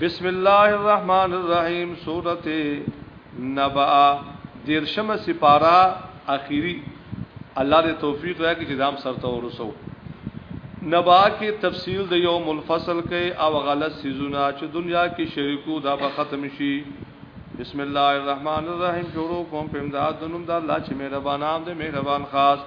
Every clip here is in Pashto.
بسم الله الرحمن الرحیم سورۃ نبأ دیرشم سپارا اخیری الله دې توفیق راکړي چې دام سره ورسو نبا کې تفصیل د یو منفصل کې او غلط سيزونه چې دنیا کې شریکو دا به ختم شي بسم الله الرحمن الرحیم شروع کوم په امداد د نوم د الله چې مهربان عام دې مهربان خاص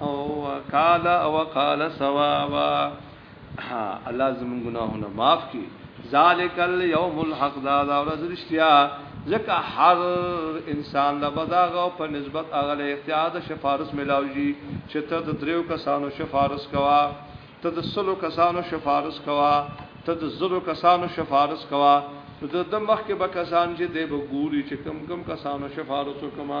او قال او قال ثوابا الله زمون ګناهونه معاف کی ذالک الیوم الحق دا دا ورځ رښتیا ځکه هر انسان له بداغه په نسبت هغه له اختیار د شفارس ملاوي چې ته د دریو کسانو شفارس کوا ته د سلو کسانو شفارس کوا ته د زرو کسانو شفارس کوا ته د مخ کې به کسان چې دی به ګوري چې کم کم کسانو شفارس وکما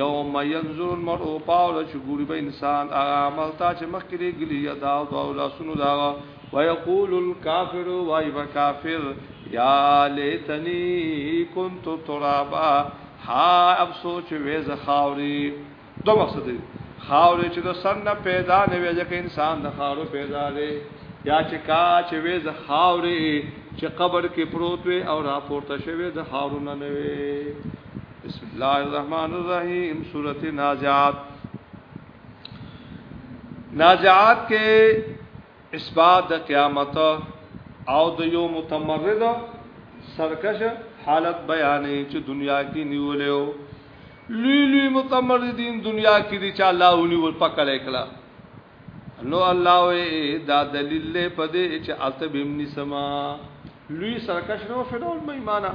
یوم ينظر المرء پاول چې ګوري به انسان هغه عمل تا چې مخکې لګلی یا دا او دا لاسونو دا ويقول الكافر وای کافر یا لیتنی كنت ترابا ها افسوس وې ز خاوري دو مقصد دی خاورې چې د سن نه پیدا نه وي ځکه انسان د خاورو پیدا دی یا چې کا چې وې د خاورې چې قبر کې پروت وي او راپورته شوی د خاورو نه نه وي بسم الله الرحمن الرحیم سورۃ نازعات نازعات کې اثبات د قیامت او د یو متمرد سرکش حالت بیانې چې دنیا کې نیولیو لوی لوی متمردین دنیا کې دي چې الله ونی ور پکړې کړه نو الله وې دا دلیل له پدې چې التبم نسما لوی سرکش نو فدول مې معنا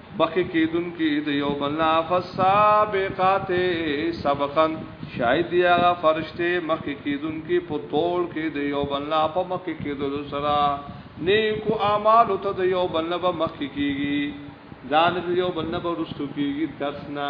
بخښې کېدونکي د یو بل نه فالسابقات سبقا شاید دي هغه فرشتې مخکې کېدونکي په تول کې د یو بل نه په مخکې کېدلو سره نیکو اعمالو ته د یو بل نه به مخکې کېږي دا نه چې د یو بل نه به وروسته کېږي درس نه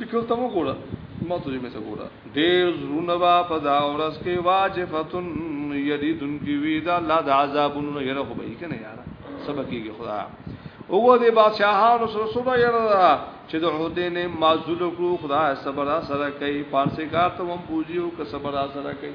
لیکل ته وګوره ما ته مې ته ګوره ډېر زرونه با په دا ورځ کې واجفتن یریدن کی وی دا الله د عذابونو نه یره خو به یې کنه یاره سبا کېږي خدا وګوره د بادشاہانو سره سبا یره چې د عہدې نه معذول کړو خدا صبر سره کوي پارسي کار ته هم بوزيو که صبر سره کوي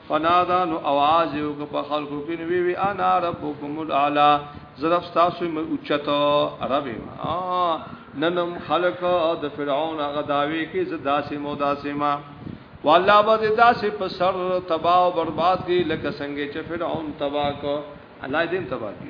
فنادا نو اواز یو که په خلکو کې وی وی انا ربکم الاعلى زرف تاسو مې اوچت رب ما ننم خلق د فرعون هغه داوی کې زدا سي مودا سي ما والله به زدا سي په سر تباہ او برباد کی لکه څنګه چې فرعون تباہ کو الله دې تباہ کی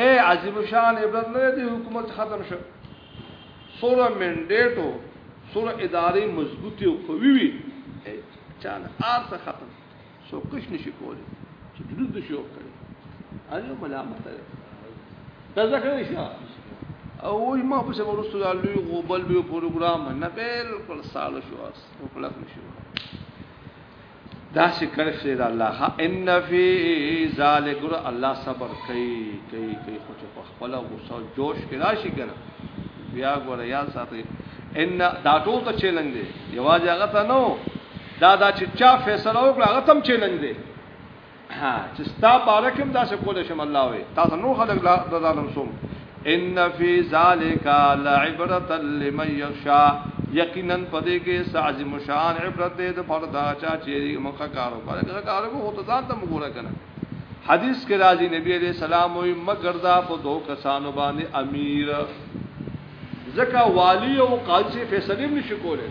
اے عظیم شان عبرت نه دی حکومت ختم شو سوره منډیټو سوره ادارې مضبوطی او قوي وي چان آرس ختم سو کش نشي کولی چې جلود د شو کړي اړیو ملامت ده دا ځکه نشه او وای ما په سبب ورسره دا لوی غوبل به پروګرام نه بالکل سال شو اس خپل نشو دا سی کرش دی الله ها ان فی ذالک الله صبر کوي کوي کوي خو چې په خپل غوسه جوش کې راشي کنه بیا ګور یا ساتي ان دا ټول ته چیلنج دی یواځ هغه ته نو دا دا چې چا فیصله وکړه هغه تم چیلنج دی ها چې ستا بارکم دا څه کول شم الله وي تاسو نو خلق لا د ظالم سوم ان فی ذالک لعبرۃ لمن یخشا یقینا پدې کې ساز مشان عبرت دې د فردا چا چې مخه کارو پر کارو هو ته ځان ته وګوره کنه حدیث کې راځي نبی عليه السلام وي مگر دا په دوه کسانو باندې امیر ځکه والی او قاضي فیصله نشي کولای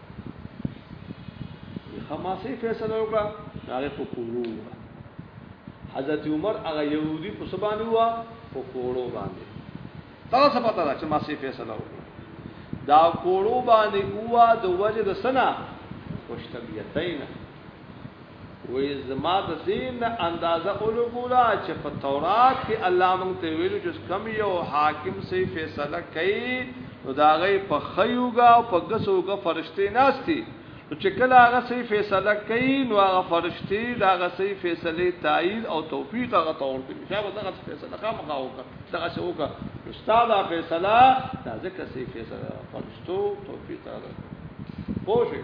خماسي فیصله وکړه هغه په کورو حضرت عمر هغه يهودي په سبانه وا په کورو باندې دا څه پته ده چې ما سي فیصله وکړه دا کورو باندې هوا د وجه د سنا خوشتبیتین وې زما د دین اندازه اولګولا چې په تورات کې الله مونږ ته ویلو چې کم یو حاکم سي فیصله کوي نو دا غي په خيوګه او په غسوګه فرشتي ناشتي چې کله هغه سي فیصله کوي نو هغه فرشتي دا هغه سي فیصله تایید او توفیق هغه تور کوي چې هغه دغه فیصله خامخا وکړه دغه څه وکړه استاد فیصله دا ځکه سي فیصله فرشتو توفیق هغه پوه شئ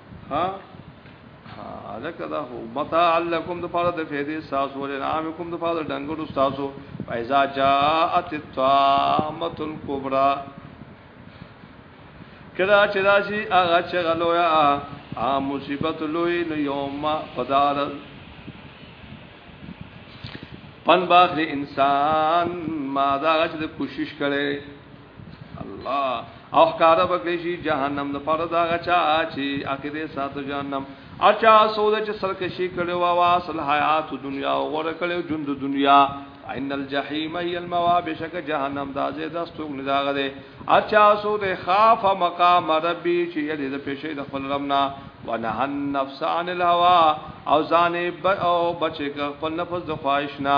ها ها الکه دا هو متاع لکم د پاره د فیدې ساس ول نام کوم د پاره ډنګرو تاسو فایزا جاءت الطامه الكبرى کدا چې راشي هغه چې غلویا ا مصیبت لوی نو یوم قدار پن باخ انسان ما دا غچ د کوشش کړي الله او ښکارا بکړي شي جهنم د پاره دا غچا چې اخیره ساتو جهنم اچا سود چې سرکشي کړي وا وا اصل حیات دنیا او غره کړي ژوند د دنیا ان الجحیم هی الموابشک جهنم دا زید استوګ نه داغه دي اچا سود خاف مقام ربي چې یې د پېښې د خپل ربنا ونهى النفس عن الهوى او ځان او بچي خپل نفس د خواهش نه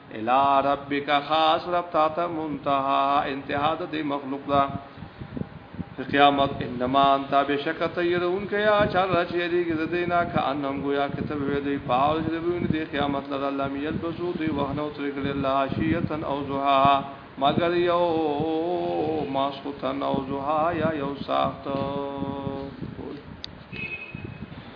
الا ربک خاص رب تا ته منتها انتها د مخلوق دا قیامت انما انت بشکت يرون کیا چر چې یریږي د دینا ک انم گویا کتب وی دی پاول چې ویني دی قیامت لره الله می یلبسو دی وهنو تر کړي الله عشیتن او زها مگر یو ماسوتن او زها یا یو ساخت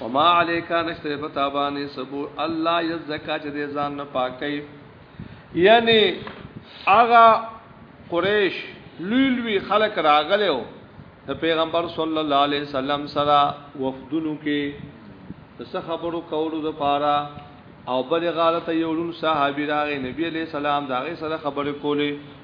وما علیکا نشته په تابانه سبو الله یزکا چې دې ځان نه پاکي یعنی اغا قریش لولوی خلق راغلو د پیغمبر صلی الله علیه وسلم سره وفدونو کې د څه خبرو کولو د پاره او بل غالت یو لون صحابي راغی نبی علیہ السلام دا غي سره خبرې کولې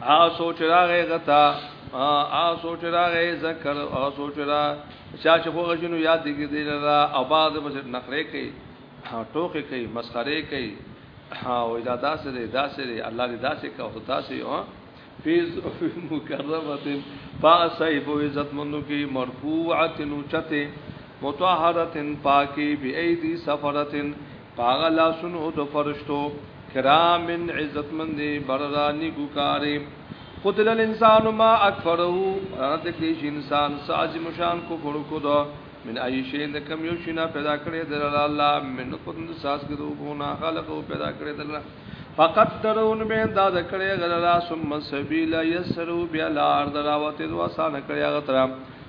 آ سوچ راغې غتا آ سوچ راغې ذکر آ سوچ را چا چې خو غشنو یاد دي دي را آباد بس نخره کوي ټوکې کوي مسخره کوي او دا داسې دی داسې دی الله دې داسې کا او تاسو یو فیز مکرمه پاسای په عزت مندو کې مرفوعه نوچته متطهره پاکي بي ايدي سفرتن پاغه لاسونو د فرشتو کرام عزت مند بررانی کو کاری قتل الانسان ما اکفره رات کړي چې انسان ساج مشان کفر کو دو من ای شی د کم یو شینا پیدا کړي د الله من قدن ساس کې دوه بونه خلق پیدا کړي د الله فقط درون به دا د کړي غلا ثم سبیل یسرو بیا لار دراوته دوا سان کړي غترام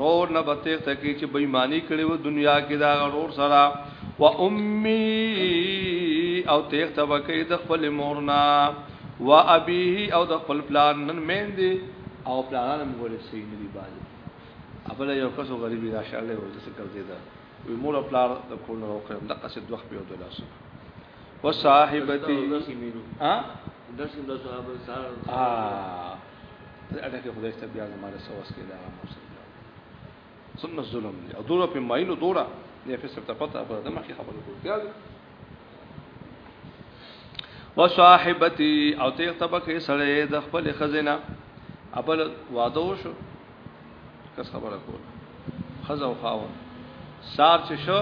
رور نه بتیخ تکي چې بېماني کړي و دنیا کې دا غرور سره و امي او تیخ تبکې د خپل مورنا و ابيه او د خپل پلان نن مېندې او پلانان هم ګورې سي نه دی باندې خپل یو کس غریب را شاله و چې څنګه دې دا وي مور او پلان د کول نه وکړم د قصد دوخ په دوه لاسو و صاحبتي ها درس د صحابه سره اډه کې خدای ته بیا زماره سوس کې دا ثم الظلم او دوره په مایلو دوره نه په سرته پته په دمه کې خبرې کوي بیا وصاحبتي او ته طبقه سره د خپل خزینه ابل واده وشو کس خبره کول خزه او خاون سار چې شو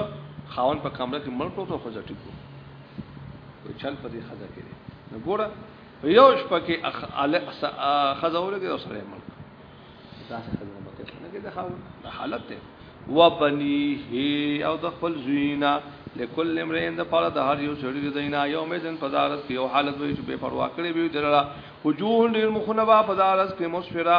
خاون په کمره کې مړ پروت او خزه ټیکو وي چل په دې خزه کې نو ګوره یو شپه کې اخ ال خزاوله کې اوسره مړ تاسو خزاوله مکه نه کې د خاور د حالت ته و بنيه او د خپل زوینا لکل امرین د پاره د هر یو سړي د دینا یو میدن پدارس کې یو حالت وي چې بے پروا کړی وي دلرا وجوه ډیر مخونه با پدارس کې مسفرا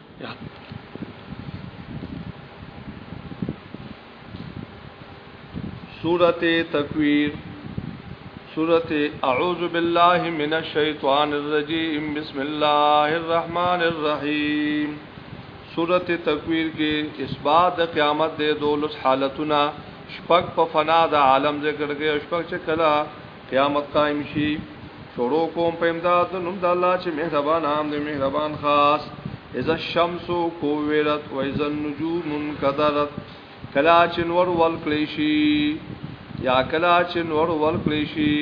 سورت تکویر سورت اعوذ باللہ من الشیطان الرجیم بسم اللہ الرحمن الرحیم سورت تکویر کې اثبات د قیامت د دولس حالتونه شپږ په فنا د عالم ذکر کې شپږ چې کلا قیامت قائم شي شروع کوم په امداد د نوم د الله چې مهربان عام دی مهربان خاص اذا الشمس کوورت و اذا النجوم انكدرت کلا چې نور ولکلی شي یا کلا چې نور ولکلی شي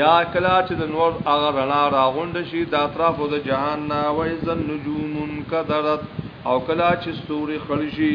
یا کلا چې د نور هغه رڼا راغونډ شي د اطرافو د جهان نه وای زن نجوم کدرت او کلا چې ستوري خړشي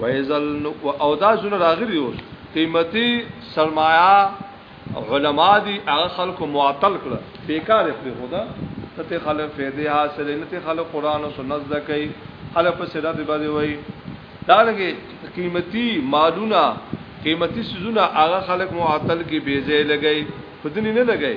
وایزل او دا زونه راغلی اوس قیمتي سرمایا علما دي هغه خلکو معطل کړ بیکار خپل خدا ته خلک فائدې حاصلې نه ته خلک قران او سنت زکې خلک په سره دی باندې وای دا لګي قیمتي مالونه قیمتي سيزونه هغه خلک معطل کې بیزې لګي په دني نه لګي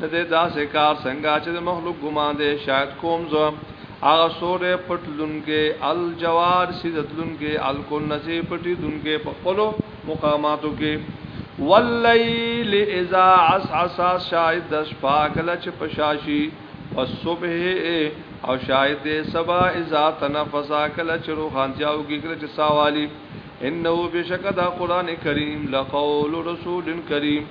نه دی داسې کار څنګه چې د مخلوق ګمان دی شاید کوم زه هغه سورې پټلونکې الجوار سیدتلونکې الکل نسی پټی دونکې په خپل مقاماتو کې واللیل اذا عسعس شاید د شپه کله چې پشاشي والصبح او شاید د سبا اذا تنفس کله چې روحانتیاو کې کله چې ساوالی انه بشکدا قران کریم لقول رسول کریم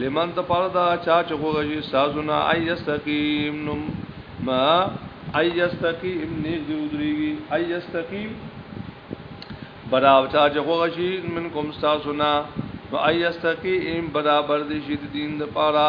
لمن ته پاره دا چا چې خوږی سازونه ايستقيم نم ما ايستقيم نه دی ودريږي ايستقيم برابر چا چې خوږی من کوم سازونه نو ايستقيم برابر دي شي دین د پاره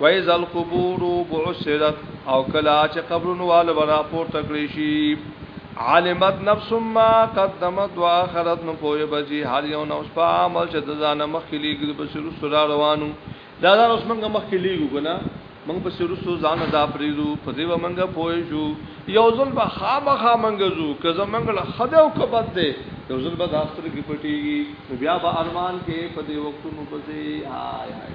وایز القبور بعثرت او کلا چې قبرونو والو برا پور تکړی شي عالمت نفس ما قدمت واخرت نو پوهه بجی هر یو نو په عمل چې د ځان مخ کې لیګل په سر سره روانو دا دا اوس موږ مخ کې لیګو کنه موږ په سر سره ځان دا پریزو په دې ومنګه پوهه شو یو ځل به خامخا منګه زو که زمنګ له خدای او کبد دې یو ځل به د اختر کې پټيږي بیا به ارمان کې په دې وختونو پسې هاي هاي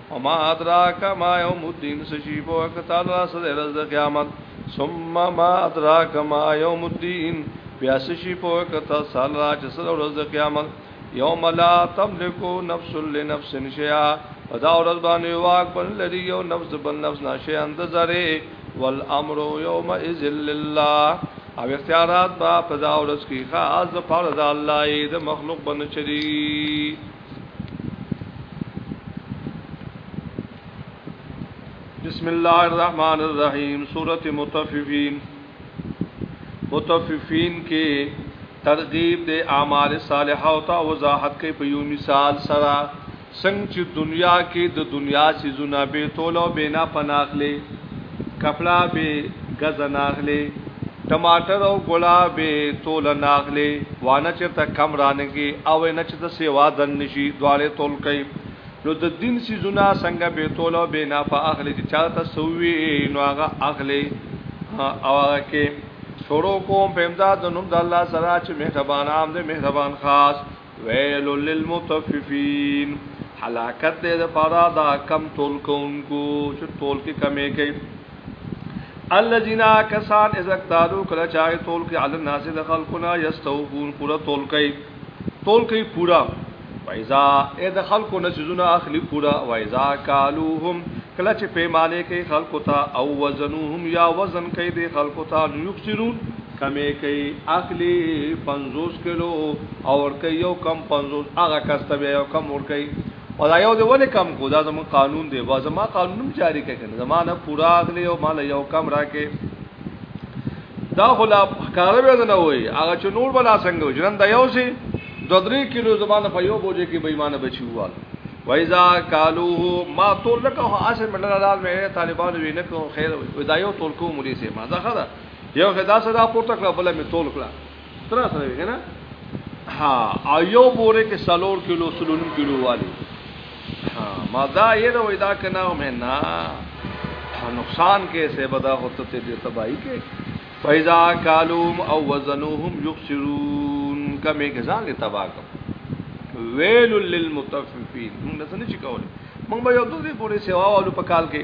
وما ادراک ما یوم الدین سشی بو اکتال را سد رز د قیامت ثم ما ادراک ما یوم الدین بیا سشی بو اکتال سال را چې سره رز د قیامت یوم لا تملکو نفس لنفس شیئا دا ورځ باندې واک بن لري یو نفس بل نفس نشه اند زره والامر یوم اذ لله او اختیارات با په دا ورځ کې خاص د پاره د الله د مخلوق بن چری بسم الله الرحمن الرحیم سورۃ متففین متففین کې ترغیب د اعمال صالحه او تا وضاحت کوي په یو مثال سره څنګه چې دنیا کې د دنیا سيزونه به تولو بنا پناخلي کپلا به غزه ناخلې ټماټر او ګلا به تول ناخلې وانه چې ته کم رانګي او نه چې ته سیوا دن نشي دواړه تول کوي نو د دین سيزونه څنګه به تول او به نه په اخلي چې چاته سوي نو هغه اخلي او هغه کې شروع کوم په امداد نوم د الله سره چې مهربان عام دې مهربان خاص ویل للمطففین حلاکت دې د پاره دا کم تول کوونکو چې تول کې کمې کوي الذين كسان اذا اقتالوا کله چاغه تول کې عل الناس د خلقنا یستوفون پورا تول کوي تول کوي پورا وایزا اې د خلکو نسزونه اخلي پورا وایزا کالوهم کله چې پیمانه کوي خلکو ته او وزنوهم یا وزن کوي د خلکو ته یخسرون کمې کوي اخلي پنځوس کلو او ورکوي یو کم پنځوس هغه کس ته یو کم ورکوي او دا یو دی ولې کم کو دا زموږ قانون دی با زما قانون هم جاری کوي کنه زما نه پورا اخلي او مال یو کم راکې دا خو لا ښکاره به نه وای هغه چې نور بلا څنګه وجرن دا یو سي دو درې کلو زمانه په یو بوجه کې بېمانه بچي وال وایزا کالوه ما تول لکه هو اسه ملل لال مې طالبان وینې کو خیر ودا یو تول کو مولي سي ما ځخه یو خدا صدا پورته کړه بل می تول کړه تر سره وی کنه ها ایو بوره کې سلور کیلو سلونم کیلو والی ها ما دا یې دا وای دا کنه مې نه نقصان کې سه بدا هوته ته دې تباہی کې فیضا کالوم او وزنوهم یخسرون کمه کې ځان له تباہ کړ ویل للمطففین موږ نه څه نه چکول موږ به یو دوی پورې سیوا والو په کال کې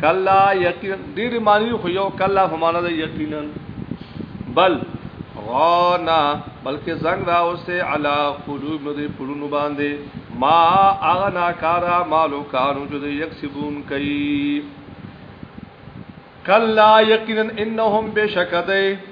کلا یقینا ډیر معنی خو یو کلا په معنی د یقینا بل غانا بلکې زنګ را اوسه علا قلوب دې پړونو باندې ما اغنا کارا مالو کانو جو دې یک سبون کوي کلا یقینا انهم بشکدای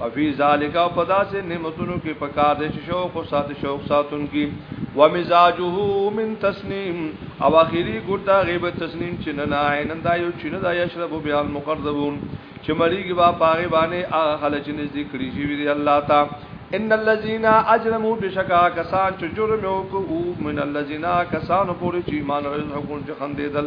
وفي ذالک او پداسه نعمتونو کې پکار دي چې شوق او سات شوق ساتون کې ومزاجه من تسنیم او اخیری ګټه غیب تسنیم چې نه نه عینن دا یو چې نه دا یشرب بیا المقربون چې مریږي با پاغه باندې هغه خلک چې نږدې کړی شي وی الله تا ان الذين اجرموا بشکا کسان چې جرم وکړو من الذين کسان پورې چې ایمان او حکم چې خندېدل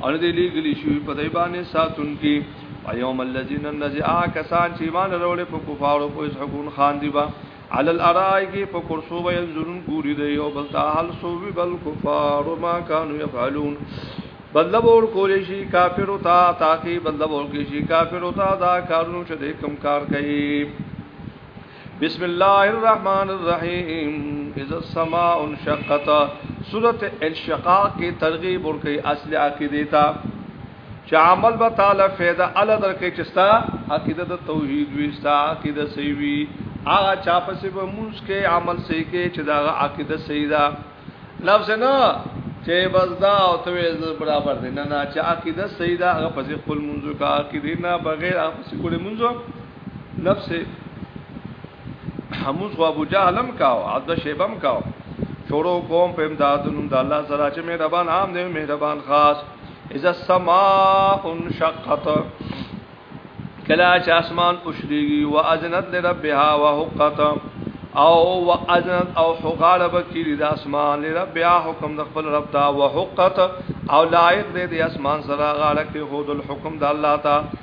او نه دی لیګلی شوی په دای باندې ساتون کې ایوم الذین النزعا کسان چې ایمان وروړ په کفارو په حقون خان دی با علی الارای کې په کرسو و ينظرون ګوري دی او بل تاهل سو وی بل کفار ما کانوا يفعلون بدل ور کولې شي کافر او تا تاکي بدل ور کې شي کافر او تا دا کارونه چې کوم کار کوي بسم الله الرحمن الرحیم اذا السماء انشقت سورۃ انشقاق کی ترغیب ور کوي اصل عقیده تا چې عمل به تعالی فایده ال درکې چې ستا عقیده د توحید وي ستا عقیده صحیح وي هغه چا په سبب مونږ کې عمل صحیح کې چې دا عقیده صحیح ده لفظ نه چې بس دا او ته برابر دي نه نه چې عقیده صحیح ده هغه په خپل مونږ کا عقیده نه بغیر هغه په خپل مونږ نفس حموز خو ابو جهل هم کاو عبد شیبه هم کاو شروع کوم په امداد نوم د الله سره چې مهربان عام دی مهربان خاص اذا السماء انشقت کلا چې اسمان اوشريږي واذنت لربها وحقت او واذنت او حقاله بکیری د اسمان لربها حکم د خپل رب ته وحقت او لایق دی د اسمان سره غاړه کې خود الحکم د الله ته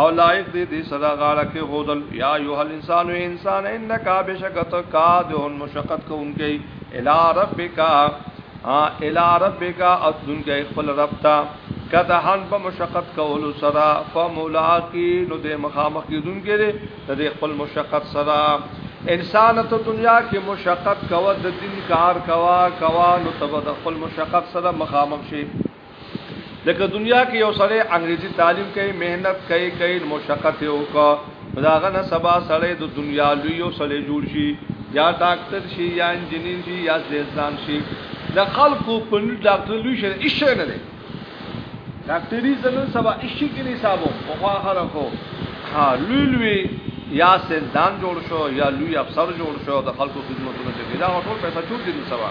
او لایق دی دی صدا غاړه کې هودل یا یو هل انسان و انسان انک بشکت قادهن مشقت کوونکی الی ربک الی ربک اتلون کې خپل رب ته کدهن په مشقت کول سره فملاقی نو د مخامخ کیدون کې د خپل مشقت سره انسان ته دنیا کې مشقت کوا د دین کار کوا کوا نو تب د خپل مشقت سره مخامخ شي لکه دنیا کې یو سړی انګریزي تعلیم کوي مهنت کوي کوي مشقت یې وکړ داغه نه سبا سړی د دنیا لوی یو سړی جوړ شي یا ډاکټر شي یا انجنیر شي یا زیدان شي د خلکو په نو ډاکټر لوی شي هیڅ نه دی ډاکټري زنن سبا هیڅ کې نه حسابو په خوا خلکو ها لوی لوی یا سیدان جوړ شو یا لوی افسر جوړ شو د خلکو خدمتونه کوي دا ټول پیسې چور دي سبا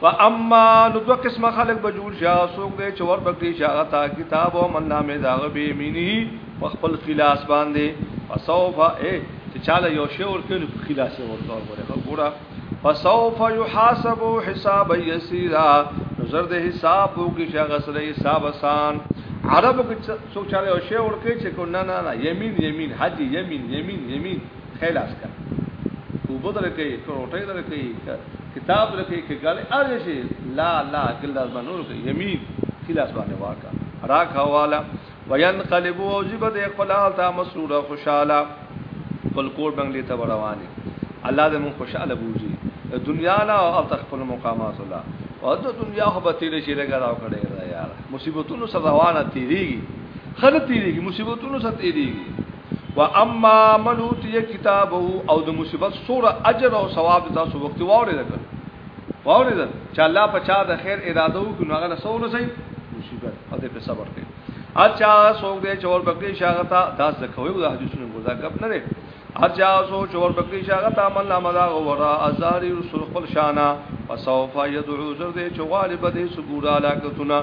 فاما نو دو قسمه خلق به جوړ شي سوګ دې چور بکړي شاغه تا کتاب او من نامه داغه به ميني په خپل خلاص باندې فسوف اي چې چاله یو شی ورکړي نو خلاص ورته ورغه ګوره فسوف يحاسب حساب يسيرا نظر دې حساب وکړي شاغه سره حساب آسان عربو کې څوک چاله یو شی ورکړي چې کو نه نه نه يمين يمين حج يمين يمين يمين خلاص کړ کوبه درکې کروټې درکې کتاب درکې کې ګل ار شي لا لا ګل داس باندې ورکې یمین خلاص باندې واکا راک حواله وینقلب او جبد خپل حال ته مسرور خوشاله خپل کور بنگلې ته رواني الله دې مون خوشاله بوزي دنیا لا او تخپل مقامات الله او د دنیا خو به تیر شي لګا راو کړي یار مصیبتونو سره روانه تیریږي خلک تیریږي مصیبتونو سره تیریږي واما من اوتی کتابه او د مصیبت سور اجر او ثواب تاسو وخت واورې ده واورې ده چې الله په چا د خیر اراده وکړي نو هغه لسو نه سي مصیبت او دې په صبر کوي اچا سوګ دې چور بکې شاغتا دا څه کوي د حدیثونو ګوزا کپ نه لري اچا سو چور بکې شاغتا عمل نامه دا غورا ازاري رسول خپل شانا وسوف يدعو زر دې چوالي بده سګورا لاکتونه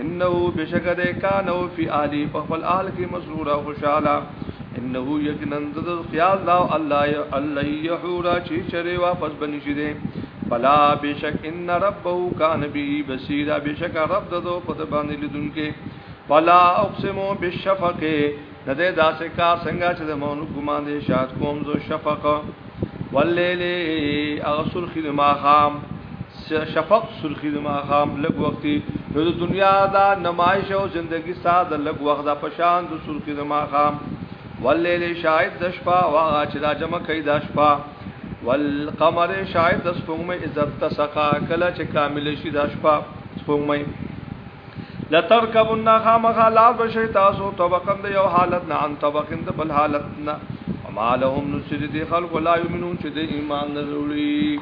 انه بشکد کانو فی اهلی په خپل اهل کې مسرور او خوشاله انه یقینا ذل خیال دا الله الله یحورا چې چره واپس بنشي دي بلا بشک ان ربه کان به بصیرا بشک رب دو په باندې لیدونکو بلا اقسم بالشفق نه ده داسې کار څنګه چې د مونږ ګمان دي شاد کوم زو شفق واللیل اغه سرخی د ماخام شفق سرخی د ماخام لګ وختي نو د دنیا دا نمایش او زندگی ساده لګ وخت د پشان د سرخی د ماخام واللیل شاهد د شپه واغه چې دا جمع کوي د شپه والقمر شاهد د سپوږمۍ عزت تسقا کله چې کامل شي د شپه سپوږمۍ لترکبن خامخ لا بشی تاسو طبقند یو حالت نه ان طبقند بل حالت نه وما لهم نسر دی خلق لا یمنون چې د ایمان نه وروړي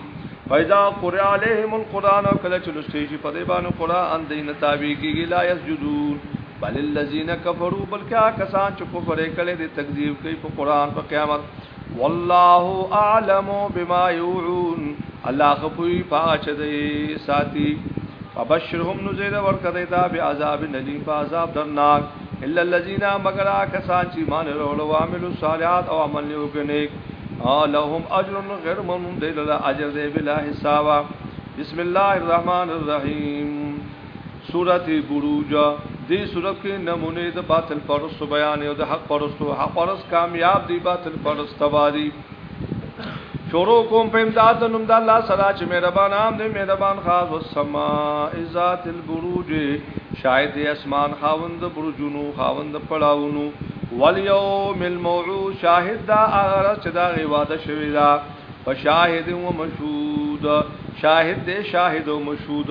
فیضا قرئ علیهم القرآن او کله چې لستی شي په دې باندې قرآن دین تابع کیږي لا یسجدون بل الذین کفروا بلکې کسان چې کفر کړي دي تکذیب کوي په قرآن په قیامت والله اعلم بما يوعون الله خپوی پاچ دی ساتي فبشرهم نزيد ورکدی تا بعذاب نلیم فعذاب درناک الا الذين مگر کسان چې مان ورول او عملو صالحات او عمل نیو کنيک لهم اجر غیر ممنون دی له اجر دی بلا حساب بسم الله الرحمن الرحیم سورت بروج دې سورت کې نمونه د باطل پرستو بیان او د حق پرستو حق پرست کامیاب دي باطل پرست تبادي شروع کوم په امداد د نوم د الله سره چې مهربان عام دې مهربان خاص والسما ذات البروج شاید اسمان خاوند برجونو خاوند پړاونو والیوم الموعود شاهد دا هغه چې دا غي وعده شوی دا فشاهد و مشهود شاهد دې شاهد او مشهود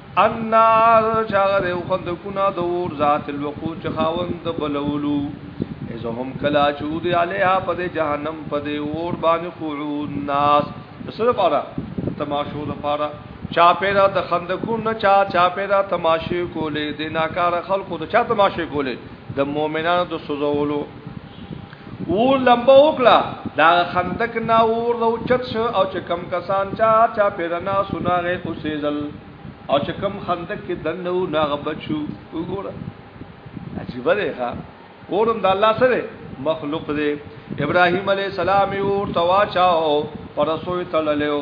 النار چاغه د خندقونه د اور ذات الوقود چې خاوند د بلولو از هم کلا چود علیها په جهنم په د اور باندې قعود ناس سره پاره تماشو د پاره چا پیرا د خندقونه چا چا پیرا تماشې کولې د ناکار خلکو د چا تماشې کولې د مؤمنانو د سوزولو اور لمبه وکړه دا خندق نه اور د اوچت شو او چې کم کسان چا چا پیرنا سناغه اوسېدل او چې کم خندق کې دنو ناغه بچو وګوره عجیب دی ها اورم د الله سره مخلوق دی ابراهيم عليه السلام اور تواچاو پرسوې تړلېو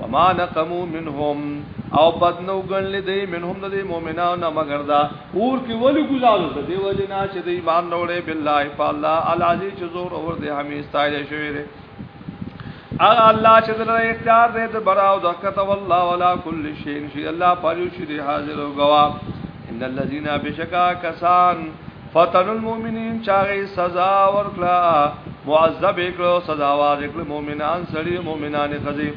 وما نقمو منهم او بد نو ګڼل دی منهم د مؤمنانو مگر دا اور کې ولی گزارو د دی وجنا چې د ایمان وروړي بالله فالله العزیز چې زور اور دی همیشه تایل شوی دی اغه الله چې د اختیار دې د براو د کته والله ولا کل شی ان شاء الله پاجو شری حاضر او گواه ان الذين بشکا کسان فتن المؤمنین چاغی سزا ورکلا معذب کړو سزا ورکړو مؤمنان سړي مؤمنان خزي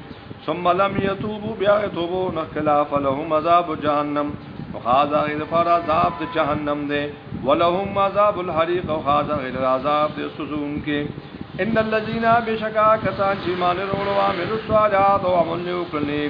ثم لم يتوبوا بیا توبو نه خلاف لهم عذاب جهنم وخاذا غیر فر عذاب د جهنم دی ولهم عذاب الحریق وخاذا غیر عذاب د سوزون کې ان الذين بشکا کسان چې مان وروړو عامل الصالحات او عمل وکړي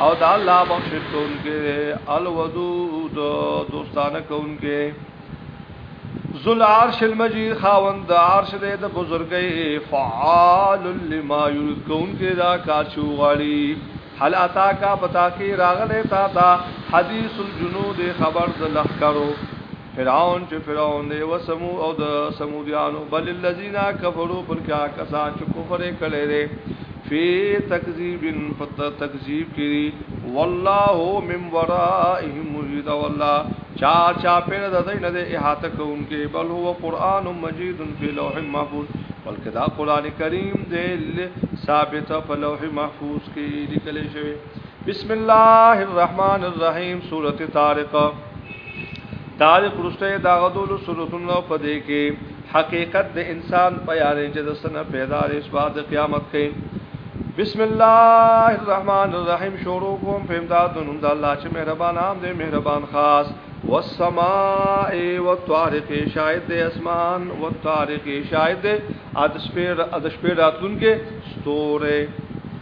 او دا الله بخشش کوونکې الودود دوستانه کوونکې ذل عرش المجید خاوند عرش دې د بزرګي فعال لما یرید کوونکې دا کار شو غړي حل اتا کا پتا کی راغله تا تا حدیث الجنود خبر د لخرو فرعون چې فرعون دی و سمو او د سمودیانو بل الذین کفروا بلکا کسان چې کفر کړي دي فی تکذیب فت تکذیب کړي والله من ورائهم محیط والله چا چا پر د دین د احاطه کوونکې بل هو قران مجید فی لوح محفوظ بلکې دا قران کریم دی ثابت په لوح محفوظ کې لیکل شوی بسم الله الرحمن الرحیم سورۃ طارق طارق رسته دا غدول سورتونو په دې کې حقیقت د انسان بیانې چې د سنه پیدا لري سواد قیامت کې بسم الله الرحمن الرحیم شروع کوم په امداد د نوم د الله چې مهربان عام دی مهربان خاص والسماء والطارق شاهد د اسمان والطارق شاهد د ادشپیر ادشپیر راتلونکو ستوره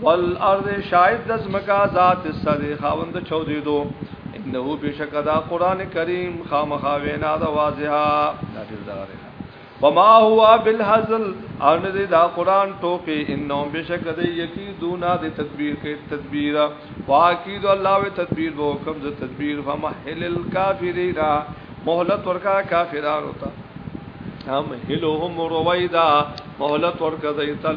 والارض شاهد د زمکا ذات الصد خاوند چودې دو انه بشک دا قران کریم خامخا وینا دا واضحه دا ډیر دا غره وما هو بالهزل او نه دی دا قران ټوکی انهم بشک دی یکی دونا دی تدبیر کې تدبیر واکید الله و تدبیر وو کوم ز تدبیر فمحل الکافرین مهلت ورکا کافرانو ته هم هلوهم رویدا مهلت ورکا دیتل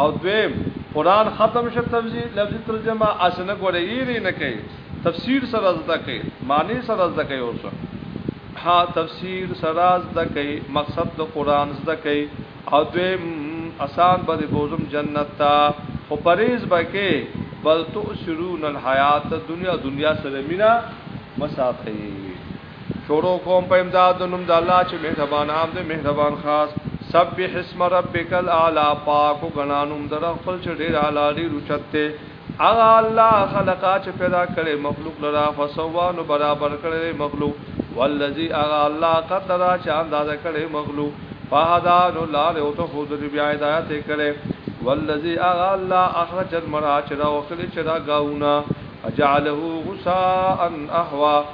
او دویم قران ختم شه تفسیر لفظی ترجمه اس نه ګورې یې نه کوي تفسیر سره زده کوي معنی سره زده کوي اوس ها تفسیر سره زده کوي مقصد د قران زده کوي او دویم آسان به بوزم جنت تا خو پریز بکې بل تؤثرون الحیات دنیا دنیا سره مینا مساتې شروع کوم په امداد د نوم د الله چې مهربان عام دی مهربان خاص سبح اسم ربک الاعلى پاک غنانوم در خپل چې ډیر اعلی ډیر چته اغه الله خلقا چې پیدا کړي مخلوق لرا فسوان برابر کړي مخلوق والذي اغه الله قدر چې انداز کړي مخلوق فهدا نو لار او ته خود دې بیا هدایت کړي والذي اغه الله اخرج المرعى چې دا وکړي چې دا گاونه اجعله غساء احوا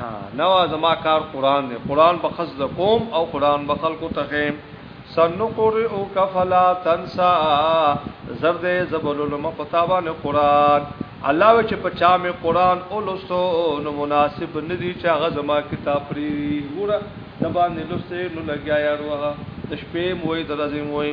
ها نو زما کار قران دی قران به خص د قوم او قران به خلکو ته خیم سنقرئو کفلا تنسا زرد زبلل مقتابان قران الله و چې په چا می قران اولستو نو مناسب ندی چې هغه زما کتاب پری ګوره د باندې لسته نو لګیا یار وه د شپې موي درځم وای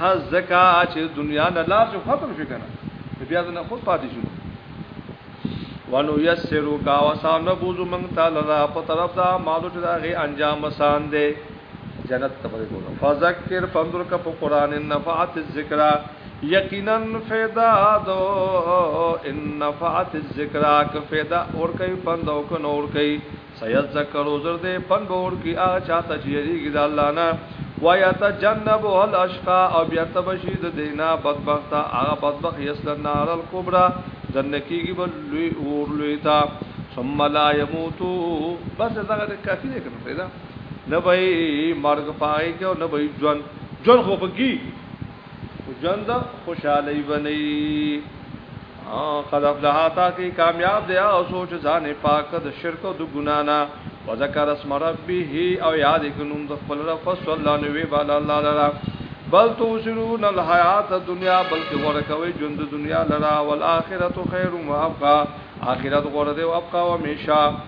هز زکا چې دنیا نه لار شو ختم شو کنه بیا نه خود پاتې شو وانو یسرو کا وسان بوزو من تعالی را په طرف دا مالو چې دا غي انجام وسان دي جنت ته ورې ګورو فذکر فندر کا په قران نفعت الذکر یقینا فیدا دو ان نفعت الذکر کا فیدا اور کوي پندو کو نور کوي سيذکر زر دې پند به ورکړي هغه چاته چې یریږي د الله نه ويتجنبها الاشقا او بیا تبشی د دینا بدبخت هغه بدبخت یسل النار الكبرى دنکیږي بل لوی اور لوی تا ثم لا يموت بس دغه د کافی دی کنه پیدا نه به مرګ پای کې او نه به ژوند ژوند خو بګي ژوند خوشحالي بني قد افلح تا کی کامیاب دی او سوچ ځان پاک د شرک او د ګنا نه وذكر اسم ربه او یاد کنوم د خپل رب فصلی نو وی بل الله لرا بل توسرون الحیات الدنیا بلکې غوړه کوي ژوند د دنیا لرا والآخرت خیر و ابقا آخرت غوړه دی او ابقا و همیشه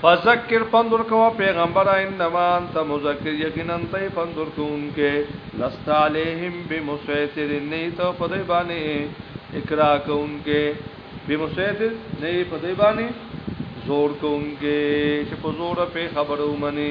فذکر پندور کوا پیغمبر انما انت مذکر یقینا ته پندور کوونکې لست علیہم بمسیطر نه ته په دې باندې اقرا کوونکې بمسیطر نه په دې باندې زور کوونکې چې په زور په خبرو منی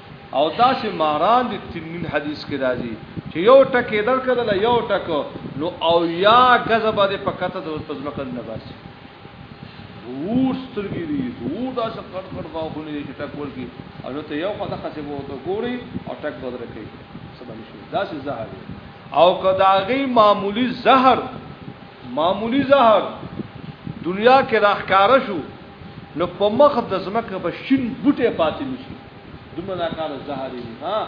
او داسې ماران دي تنوین حدیث کې راځي چې یو ټکې درکړل یو ټکو نو او یا غضب دې په کته د پزمکه نه باسي دور سترګې دي دور داسې کټ کټ غاښونه دي چې ټک ورکی او نو ته یو خدای خسې وو ته ګوري او ټک بدر کوي سبا نشي داسې زهر او کداغي معمولی زهر معمولی زهر دنیا کې راخکاره شو نو په مخ د زمکه به شین بوټه پاتې نشي دومره دا کار زهر دی ها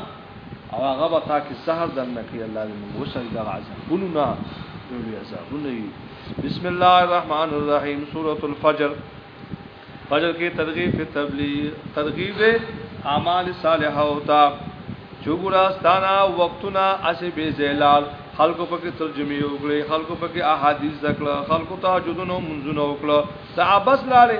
او هغه به تا کې زهر دنه کوي الله دې موږ وسنګ دا عذابونه نه وی عذابونه وی بسم الله الرحمن الرحیم سورۃ الفجر فجر کې ترغیب په تبلیغ ترغیب اعمال صالحه ہوتا چوغورا ستانا وختونه اسی به زلال خلکو پکې ترجمه وکړي خلکو پکې احادیث ذکر خلکو ته جدونو منځونه وکړه صحابس لاله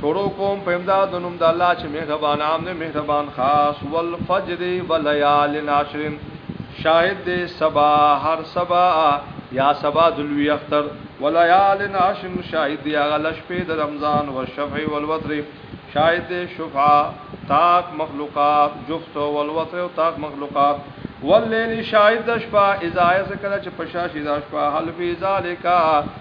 شروع کوم په امداد نوم د الله چې مهربان عام نه مهربان خاص والفجر وليال عشر شاهد دې سبا هر سبا یا سبا دلوی اختر وليال عشر شاهد دې هغه لشپې د رمضان او شفع والوتر شاهد دې شفعا تاک مخلوقات جفت والوتر او تاک مخلوقات والليل شاهد د شپه اذا ذکر چې پشاشي د شپه هل فی ذالک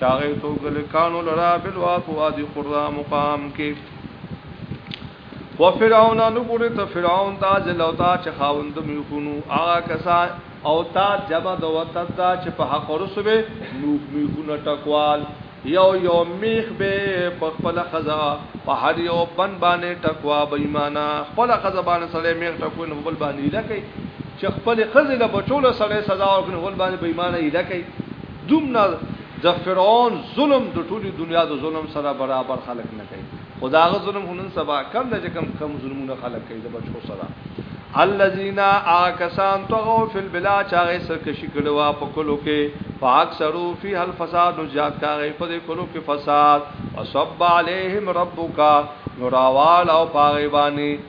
چاغې توګلکانو لرا بلواف وادي قرا مقام کې و فرعون نو ګوره ته فرعون تا زلوتا چې خاوند میخونو هغه کسا او تا جمع د وتد دا چې په حق ورسوي نو میخونه ټکوال یو یو میخ به په خپل خزا په هر یو بن باندې ټکوا به ایمانا خپل خزا باندې سره میخ ټکو نه بل باندې لکه چې خپل خزې له بچو له سره سزا او خپل باندې به ایمانا لکه دومره د فرعون ظلم د ټولي دنیا د ظلم سره برابر خلق نه کوي خداغه ظلم هنن سبا کم د کم کم ظلمونه خلق کوي د بچو سره الذين اكسان طغوا في البلاد چاغه سرکشي کړوا په کلو کې فاکثروا فيها الفساد زیات کاغه په دې کلو کې فساد وصب عليهم ربك نوراوال او پاغيباني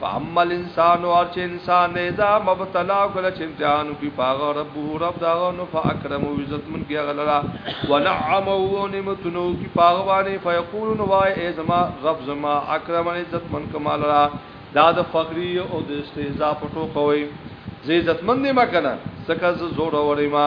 فاما الانسان اور چې انسان دی اذا مبتلا کله چې امتحان کی پاغه ربه رب داغه نو فاکرمو عزت من کی غلرا ونعمو نعمتونو کی پاغه باندې فیقولون وای ای زما رب زما اکرم عزت من کمال را دا د فقری او د استهزاء پټو کوي زه عزت من نه مکنه سکه زور اورې ما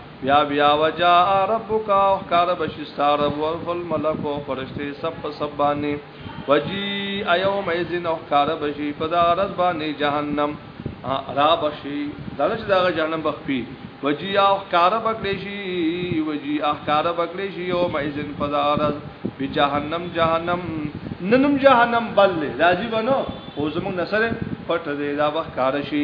بیا بیا وجا ربک او کار بشی ستاره ورف الملک او فرشتي سب سب باندې وجی ایوم ایزن او کار بشی په دا غرض باندې جهنم را بشی دغه چې دغه جهنم بخپی وجی او کار بکلی شي وجی احکار بکلی شي او مایزن فدارز بی جهنم جهنم ننم جهنم بل راضی بنو او زمون نصر پټ دی دا بخ کار شي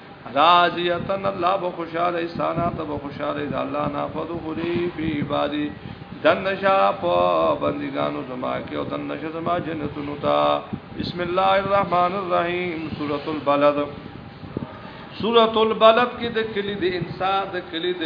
راضیتن الله بخوشاله ایسانا ته بخوشاله د الله نه فدخلی فی عبادی دن نشا په بندګانو زما کې او دن نشا زما جنتونو ته بسم الله الرحمن الرحیم سورۃ البلد سورۃ البلد کې د کلی د انسان د کلی د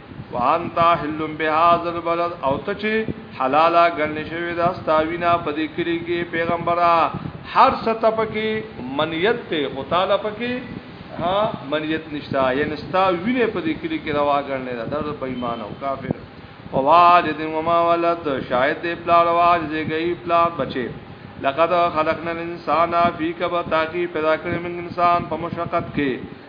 وانت حل بهذا البلد او ته چې حلالا ګڼل شوی دا ستاوینا په دې کلی کې پیغمبره هر ست پکې منیت ته خو تعالی پکې ها منیت نشتا یعنی ستا وینه په دې کلی کې روا ګڼل دا د بېمان او کافر ووالد وما ولد شاید دې پلار واج دې گئی پلار بچي لقد خلقنا الانسان فی کبر تاکي پیدا کړی موږ انسان په مشقت کې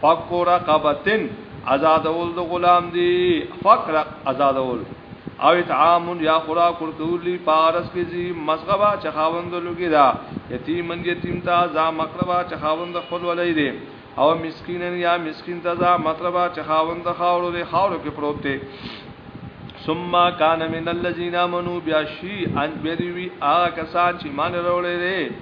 فک رقبتن ازادول د غلام دی فک رق ازادول او اطعام یا خوراک ورکولی پارس کې زی مسغبا چخاوند لګی دا یتیم یتیم تا ذا مقربا چخاوند خپل ولای دی او مسکین یا مسکین تا ذا مقربا چخاوند خاورو دی خاورو کې پروت دی ثم کان من الذين امنوا بیاشی ان بدوی آ کسان چې مان وروړي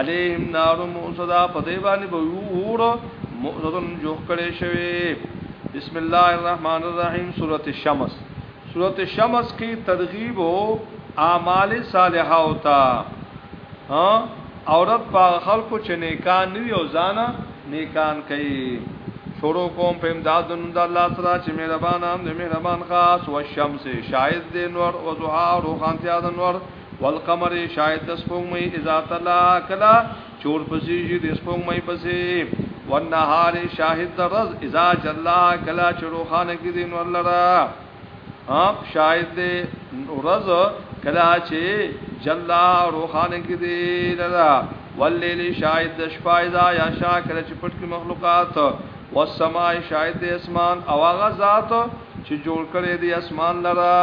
علیهم نار موصدا په دی باندې به ور مؤذن جوخ کړي شوی بسم الله الرحمن الرحیم سورۃ الشمس سورۃ الشمس کې ترغیب او اعمال صالحه او تا عورت په خلکو چې نیکان نی او ځانا نیکان کوي شروع کوم په امداد د الله سره چې مهربان هم د مهربان خاص او شمس شاهد د نور او ضحا روحانتیا د نور والقمر شاهد د سپوږمۍ اذا تلا کلا چور پسې شي د سپوږمۍ پسې والنهار شاهد د رز اذا جلا کلا چروخانه کې دین ولرا اب شاهد د رز کلا چې جلا روخانه کې دی لرا واللیل شاهد د شپه اذا یا شا کلا چې پټ کې مخلوقات والسماء شاهد د اسمان او هغه ذات چې جوړ کړي دی اسمان لرا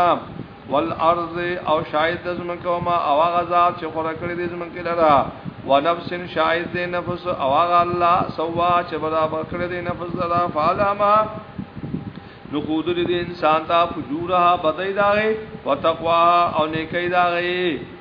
والارض او شاید د زمکه او ما او هغه ذات چې خورا کړی د زمکه لرا ونفس شاید د نفس او هغه الله سوا چې برابر کړی د نفس لرا فعلما نو خود دې انسان ته فجورها بدای داغه وتقوا او نیکي داغه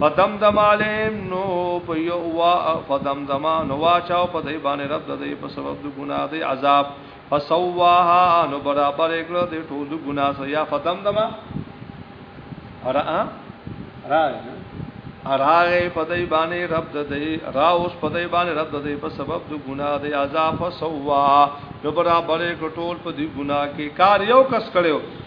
فدمدم علیم نو په یو وا فدمدم نو واچاو په دای باندې رب د دې په سبب د ګناه دی عذاب فسواها نو برابر کړ د ټول ګناه سره یا فدمدم را را اراغه په دای باندې رب د دې را اوس په دای باندې رب د دې په سبب د ګناه د عذاب فسوا نو برابر کټول په دې ګناه کې کار یو کس کړو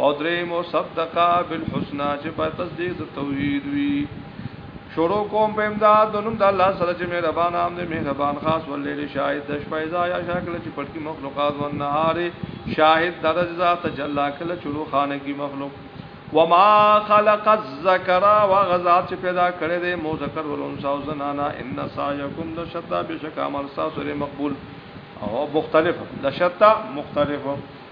او درې مو صدقه بالحسنا چې په تصدیق د توحید وی شروع کوم په امداد د نوم د الله سره چې مهربان عام دې مهربان خاص ولې شاهد د شپې ځا یا شکل چې پټکی مخلوقات و نهار شاهد د رضا تجلا کله چلو خانه کی مخلوق وما خلق الذکر وغزا چې پیدا کړې دې مو ذکر ولونسا او زنانا ان سایکم د شتا بشک عمل ساسره مقبول او مختلف د شتا مختلف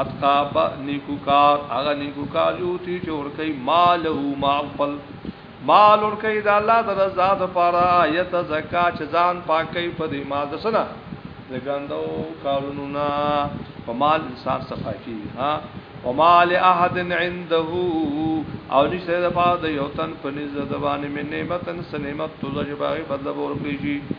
اتقاب نیکوکار هغه نیکوکار یو تی چې ورکی ماله مال خپل مال ورکی د الله د رضا د پاره ایت زکا چې ځان پاکي په دې مال د سنا د ګندو کارونو نه په مال انسان صفاکی ها ومال احد عنده او نشته د پاره د یو تن په نزد د باندې من نعمتن سنمت تو زجباغي بدل ورکی شي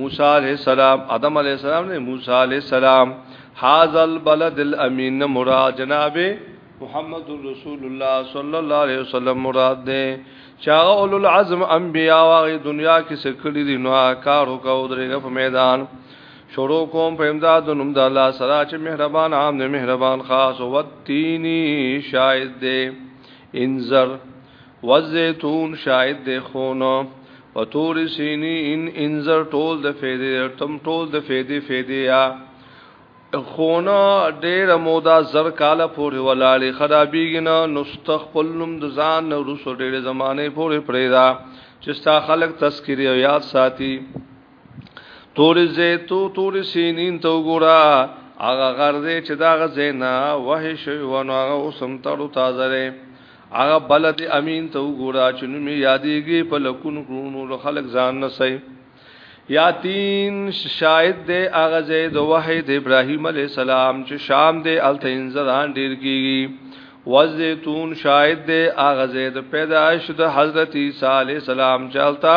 موسی علیہ السلام آدم علیہ السلام نے موسی علیہ السلام هاذ البلد الامین مراد جناب محمد رسول الله صلی الله علیه وسلم مراد ده چا اول العزم انبیاء واغی دنیا کې سکړی دي نو کار وکاو درګه په میدان شروع کوم په امداد نوم د الله سره چې مهربان عام نه مهربان خاص او تینی شاهد دې انذر والزیتون شاید د خونو وتور سینی ان انذر ټول د فیدې تم ټول د فیدې فیدې یا خونه ډیر مودا زر کال پورې ولاړې خرابېږي نه نستخپل نوم د ځان نه روسو ډېر زمانه پورې پرېدا چې ستا خلق تذکری او یاد ساتي تور زیتو تور سینین تو ګورا هغه غر دې چې دا غزینا وه شي ونه هغه اوسم تړو تازه هغه بلد امین ته وګورا چې نو می یادېږي په لکونو کړونو له خلک ځان نه سي یاتین شاهد دې هغه زید وحید ابراهیم علی السلام چې شام دې الته انزران ډیر کیږي وزیتون شاهد دې هغه زید پیدائش د حضرت عیسی علی السلام چلتا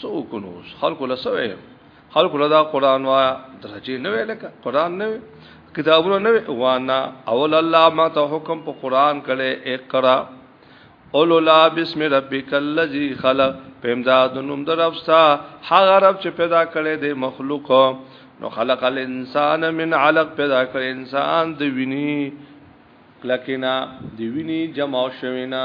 سو کنو خلق له سوې خلق له دا قران وا درجه نه وې لکه قران نه کتابونه نه وانا اول الله ما ته حکم په قران کړي اقرا اولو لا بسم ربک الذی خلق پیمداد نوم درفستا هغه رب چې پیدا کړي د مخلوق نو خلق الانسان من علق پیدا کړي انسان د ویني لکینا د ویني جمع شوینا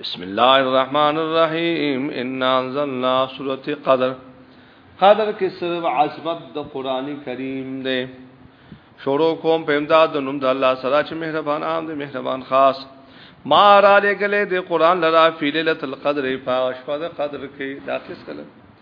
بسم الله الرحمن الرحیم ان انزلنا سوره قدر قدر کې صرف عظمت د قران کریم دی شروع کوم په امداد نوم د الله سره چې مهربان عام دی مهربان خاص ما را لګلې د قران لرا فی ليله القدر په شپه د قدر کې دا څه کله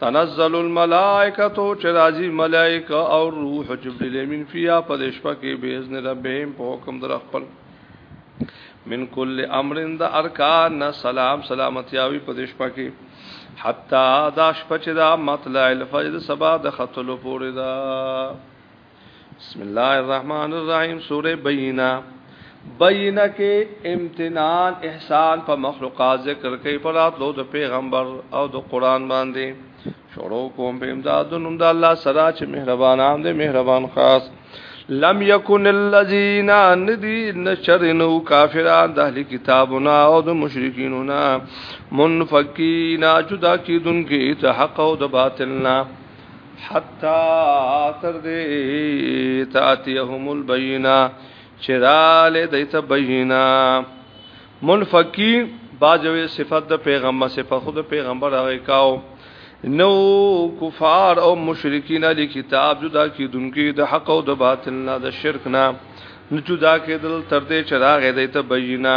تنزل الملائکه تو چې راځي ملائکه او روح جبريل امين فيها په دې شپه کې به اذن ربهم په حکم در خپل من کل امرن د ارکان نه سلام سلامتی او په دې شپه کې حتا دا شپه چې دا مطلع الفجر سبا د خطلو پورې ده بسم الله الرحمن الرحیم سوره بینه بینه کې امتنان احسان په مخلوقات ذکر کوي په راتلو د پیغمبر او د قران باندې شروع کوم په امداد نوم د الله سره چې مهربان عام دې مهربان خاص لم یکن الذین ندی نشرنو کافران د اهل کتابنا او د مشرکینونا منفقینا جدا کیدونکې ته حق او د باطلنا حتا تر دې تاتيهم البینا چرال دیت بینا منفقی باجوی صفت د پیغمبر صفه خود پیغمبر هغه کاو نو کفار او مشرکین علی کتاب جدا کی دنکی د حق او د باطل نه د شرک نه نو جدا کېدل تر دې چراغ دیت بینا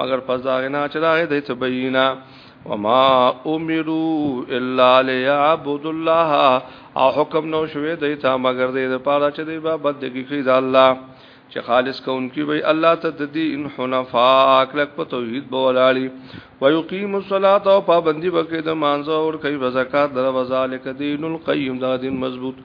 مگر پس دا غنا چې راغې د څه بینه وما امروا الا ليعبدوا الله او حکم نو شوې د ته مگر دې د پاره چې دې بابت دې کې دا الله چې خالص کوونکی وي الله ته د دې ان حنفاء کلک په توحید بولاړي ويقيم الصلاه او پابندي وکړي د مانزه او کوي زکات در وزالک دین القیم دا دین مضبوط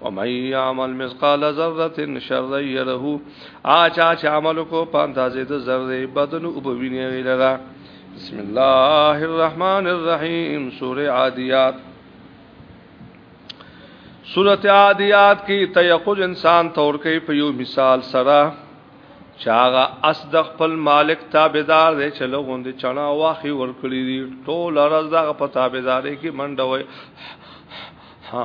ومن يعمل مثقال ذره شرا يره اچا چې عمل کو په اندازې د ذره بدن او بوینه ویلرا بسم الله الرحمن الرحیم سوره عادیات سورت عادیات کی تیقظ انسان تور کوي په یو مثال سره چاغه اصدق خپل مالک تابعدار دی چې لغوند چنا واخی ورکړي دي ټول راز دغه په تابعداري کې منډوي ها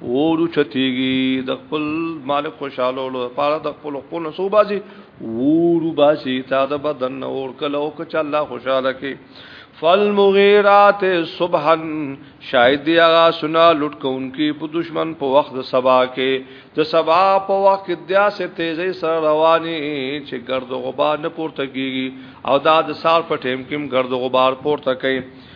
وورو چتیږي د خپل مالک خوشاله لو پاره د خپل خپل سو باسي وورو باسي تا د بدن اور کله او کچ الله خوشاله کې فالمغیرات صبحا شاید دی هغه سنا لټ کونکي په دشمن په وخت د سبا کې د سبا په وخت کې دیا سه تیزی سره رواني چې ګرد غبار نه پورته کیږي او دا د سار په ټیم کې ګرد غبار پورته کوي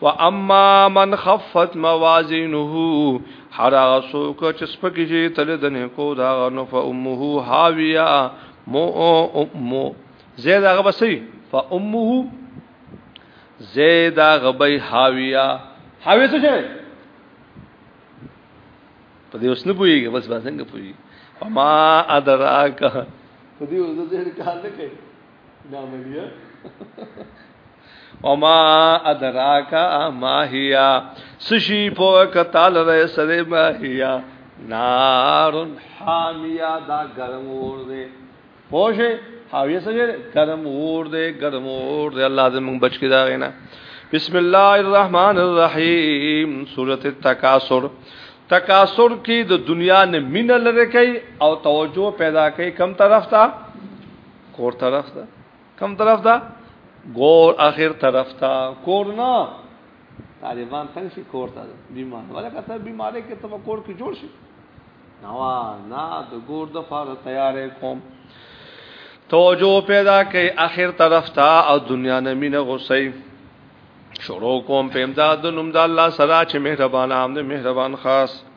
واما من خفت موازینه هر هغه څوک چې سپکې شي تل د نه کو دا غنو فامه هاویا مو امو زید هغه بسې فامه زید هغه به هاویا هاوی څه شي په دې اوس نه پويږي بس باندې څنګه پويږي وما ادراک په دې اوس دې کار نه کوي دا ملیا وما ادراک ما هيا سشي پوک تعالی له سره ما هيا نار حامیا دا گرم اور دے پوشه حاویه سره گرم اور دے گرم اور دے الله دې موږ بچ کی دا غینا بسم الله الرحمن الرحیم سورۃ التکاثر تکاثر کې د دنیا نه مینه لره کوي او توجه پیدا کوي کم طرف ته کور طرف ته کم طرف ته ګور اخر طرف ته کور نه طالبان تنگ شي کور ته بیمار ولکه ته بیمارې کې ته کور کې جوړ شي نوا نه د ګور د فار تیارې کوم توجه پیدا کړي اخر طرف ته او دنیا نه مینه غوسي شروع کوم په امداد نوم د الله سره چې مهربان عام دې مهربان خاص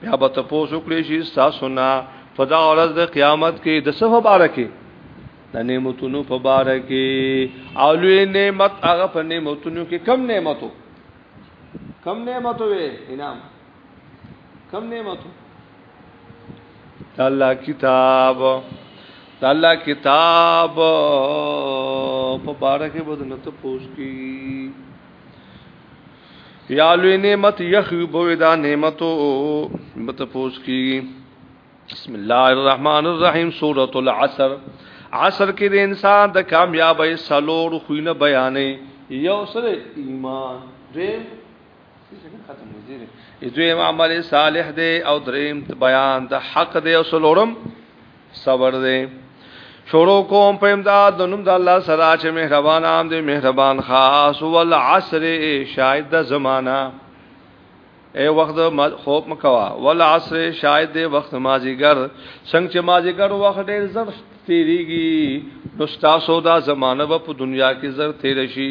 بیا به تاسو کړی شي تاسو نه په دا ورځ د قیامت کې د صفه بارکه د نعمتونو په باره کې او لوی نعمت هغه په نعمتونو کې کم نعمتو کم نعمتو وي انعام کم نعمتو الله کتاب الله کتاب په باره کې بدنه ته پوښتنه یا لوی نعمت یخی بوی دا نعمتو بتپوس کی بسم الله الرحمن الرحیم سورۃ العصر عصر کې د انسان د کامیابی سلور خوینه بیانې یو سره ایمان دیم ختم وزیر دویم عمل صالح دی او دریم بیان د حق دی او سلورم صبر دې شروع کوم په امداد د نوم د الله سره چې مهربان عام دې مهربان خاص ول عصر شاید د زمانہ اے وخت خوب مکوا ول عصر شاید دې وخت مازیګر څنګه چې مازیګر وخت ډېر زر تیریږي نو تاسو دا زمانہ په دنیا کې زر تیر شي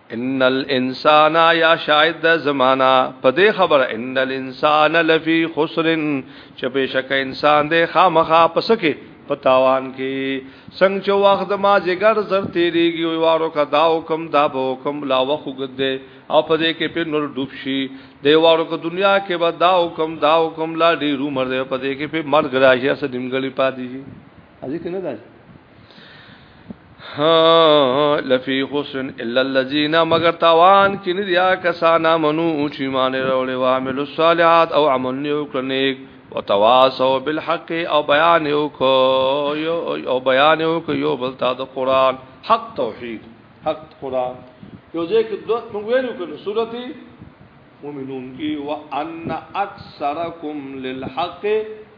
ان الانسان یا شاید د زمانہ په دې خبره ان الانسان لفی خسر چې بشک انسان دې خامخا پسکه په تاوان کې څنګه چې وخت ما زګر زر تیریږي او وارو کا دا حکم دا به حکم لا وخوګد دې او په دې کې په نور ډوب شي د وارو کا دنیا کې به دا حکم دا حکم لا ډیر عمر دې په دې کې په مرګ راځي سره نیمګړی پاتې شي ازیت نه داج ها لفی حسن الا الذين مگر تاوان کې نه دیا کسانا منو او چې مان وروړي او عمل الصالحات او عمل نیو کړنیک وتواصوا بالحق او بیان یو کو او بیان یو کو یو بل تا د قران حق توحید حق قران یو ځکه د موږ ویلو کله سورتي مؤمنون کې وان اکثرکم للحق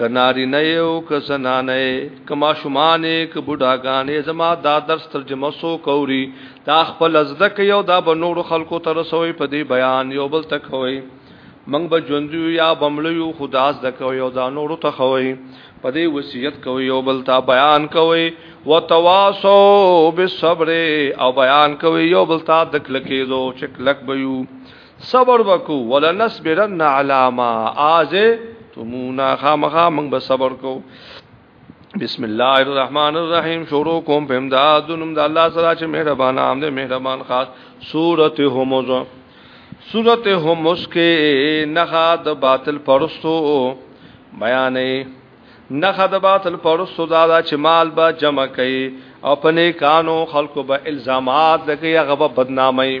که نارینه یې او که زنانه یې که ماشومان یې که بوډاګان یې زما دا درس ترجمه سو کوری دا خپل زده کوي او دا به نورو خلکو ته رسوي په دې بیان یو بل ته کوي موږ به ژوند یو یا بمړ یو خدا زده کوي او دا نورو ته کوي په دې وصیت کوي یو بل ته بیان کوي وتواصو بالصبر او بیان کوي یو بل ته د کلکېدو چې کلک به یو صبر وکو ولنصبرن علی ما از تمونا خامخا موږ به صبر کو بسم الله الرحمن الرحیم شروع کوم په امداد نوم د الله سره چې مهربان عام دې مهربان خاص سورته همز سورته همز کې نخا د باطل پرستو بیانې نخا د باطل پرستو دا چې مال به جمع کوي او پنه کانو خلکو به الزامات لګي هغه به بدنامي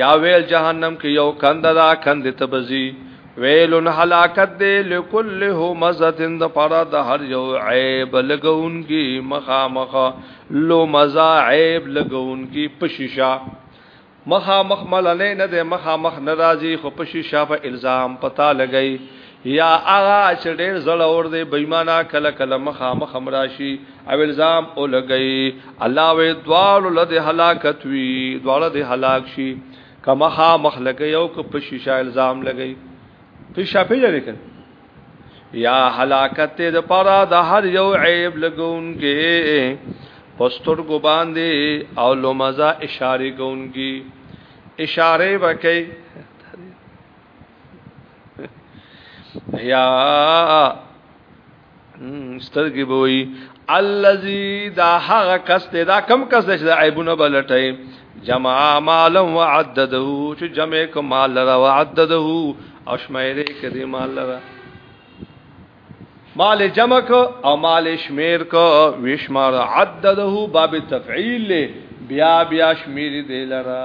یا ویل جهنم کې یو کند دا کند ته بزي ویل هلاکت دی لکل هو مزتن د پاره د هر یو عیب لګونګي مخامخ لو مزا عیب لګونګي پشیشا مخامخ ملنه نه د مخامخ ناراضي خو پشیشا په الزام پتا لګی یا هغه چې ډېر زړه اور دی بېمانه کله کله مخه مخ مراشي او الزام او لګي الله وې دوال لد هلاکت وی دوال د هلاک شي کما خا مخ لګي او کو په شیشه الزام لګي په شپې لري کړ یا هلاکت د پاره د هر یو عیب لګونګي پستر ګو باندې او لمزه اشاره کوونګي اشاره وکي یا سترګې بوي الذي دا هغه کس ته دا کم کس چې دا عیبونه بلټي جمع مالا وعدده چې جمع کو مال لرا وعدده او شمیره کړي مال لرا مال جمع کو او مال شمیر کو وشمار عدده باب تفعیل بیا بیا شمیر دی لرا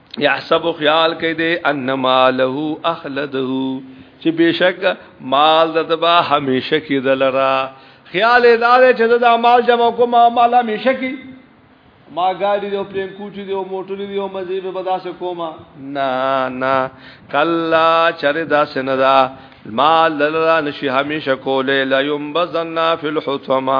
یحسب خیال کوي دې انما له اخلده چې بشک مال د تبا همیشه کې دلرا خیال دا دی چې دا مال جمع کوم مال همیشه کې ما ګاډي دی او پلین کوټي دی او موټر دی او مزي به بداسه کوما نه نه کلا چر دا سندا مال لرا نشي همیشه کوله لا ينبذنا في الحطمه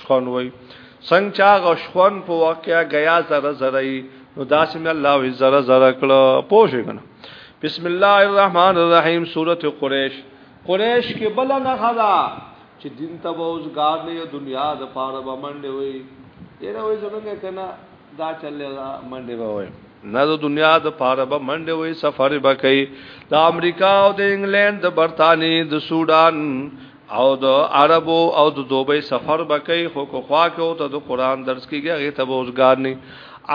شخون وای څنګه چا غشخون په واقعیا غیا زره زره نو داسې مې الله وی زره زره کړه پوښې کنه بسم الله الرحمن الرحیم سوره قریش قریش کې بل نه خدا چې دین ته ووزګار نه دنیا د پاره بمنډه وي یره وې زمونږه کنه دا چلې دا منډه به وي نه د دنیا د پاره به منډه وي سفر به کوي د امریکا او د انګلند د برتانی د سودان او د عربو او د دوبۍ سفر بکې خو کو خوا کې او ته د قران درس کېږي هغه ته بوزګار نه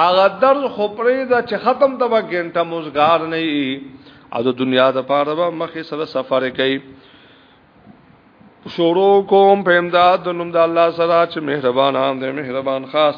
هغه درس خو پرې دا چې ختم ته به ګنټه موزګار نه او د دنیا د پاره به مخې سره سفر کوي شروع کوم په امداد د نوم د الله سره چې مهربان هم دی مهربان خاص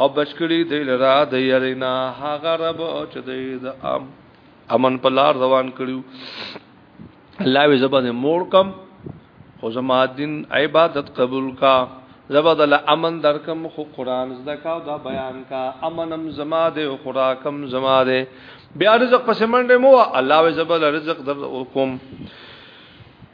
او بچکړي دی لرا د یرینا هغه رب چې دی د ام امن په لار روان کړیو الله وی زبانه مور کم خو زما دین عبادت قبول کا زبد الله امن درکم خو قران زده کا او دا بیان کا امنم زما دې او خوراکم زما دې بیا رزق پسمنډه مو الله وی زبل رزق در حکم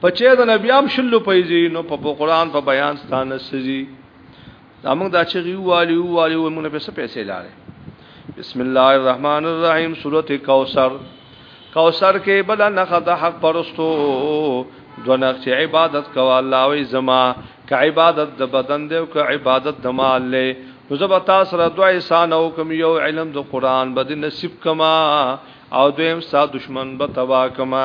پچې د نبی ام شلو پیځي نو په قرآن په بیان ستانه سزي دا موږ دا چې غيو والي او والي او موږ په څه پیسې لاله بسم الله الرحمن الرحیم سورته کوثر کوثر کې بل نه خدا حق پرستو دونه چې عبادت کوه الله وي زما ک عبادت د بدن دی او ک عبادت د مال له نو زب تاسو را دوه احسان او کوم یو علم د قران بد نصیب کما او دویم سا دشمن به تبا کما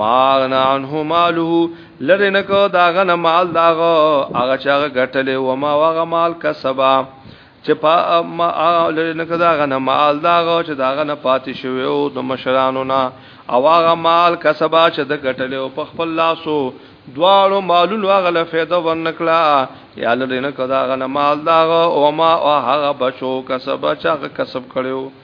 ما غنا عنه ماله لره نکو دا غنه مال داغه هغه چاغه غټلې و ما واغه مال کسبا چې پا ما لره نکو دا غنه مال داغه چې دا غنه پاتې شوی او د مشرانو نه او هغه مال کسبا چې د غټلې او په خپل لاسو دواړو مالونو هغه له فایده ورنکړه یا لره نکو دا غنه مال داغه او ما هغه بچو کسبا چاغه کسب کړو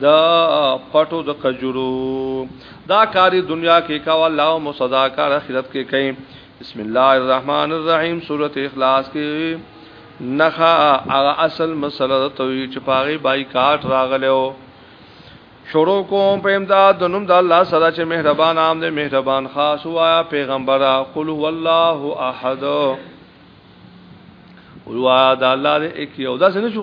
دا پټو د کجورو دا کاری دنیا کې کا الله او مصدا کار اخرت کې کوي بسم الله الرحمن الرحیم سوره اخلاص کې نخا هغه اصل مسله د توحید چې پاغي بایکاټ راغلو شروع کوم په امداد د نوم د الله سره چې مهربان عام دې مهربان خاص وایا پیغمبر قل هو الله احد ولوا د الله دې یک یو دا څنګه شو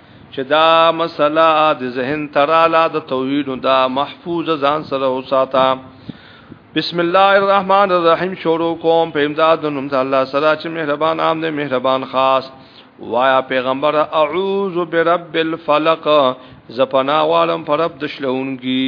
چې دا مسله د ذهن تراله د توحید دا محفوظ ځان سره وساته بسم الله الرحمن الرحیم شروع کوم په امداد نوم د الله سره چې مهربان عام دی مهربان خاص وایا پیغمبر اعوذ برب الفلق زپنا والم پر رب دشلونګي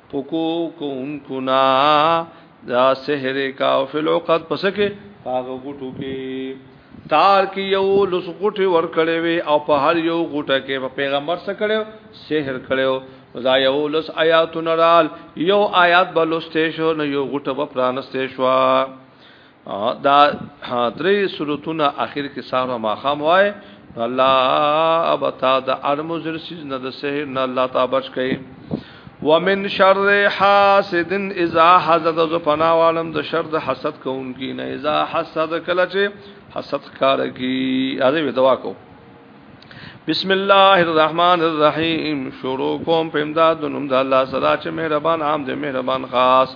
پکو کوونکو نا دا سحر کا او فل عقد پس کې پاغه غټو کې تار کې یو لس غټه ور کړې وي او په هر یو غټه کې په پیغمبر سره کړو سحر کړو دا یو لس آیاتونه رال یو آیات بلوسته شو نو یو غټه په پرانسته شو دا درې صورتونه اخر کې سهار او ماخام وای الله ابتا د ارمزر سیز نه د سحر نه الله تا بچ کړي ومن شر حاسد اذا حسد ز پنا عالم د شر د حسد کوونکی نه اذا حسد کله چې حسد کار کی اځه وی دوا کو بسم الله الرحمن الرحیم شروع کوم په امداد نوم د الله سره چې مهربان عام دې مهربان خاص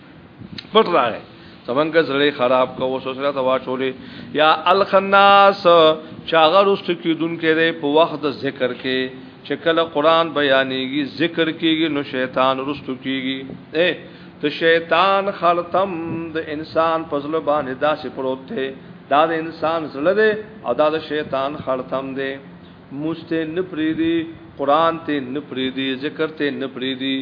پټ راغی زمونږ زړه خراب کو وسوسه ته واچولې یا الخناس چاغه رست کیدون کړي په وخت ذکر کې چې کله قران بیانېږي ذکر کېږي نو شیطان رست کیږي اے ته شیطان خلطم د انسان پزله باندې داسې پروت دی دا د انسان زړه دی او دا د شیطان خلطم دی مسته نپریدي قران ته نپریدي ذکر ته نپریدي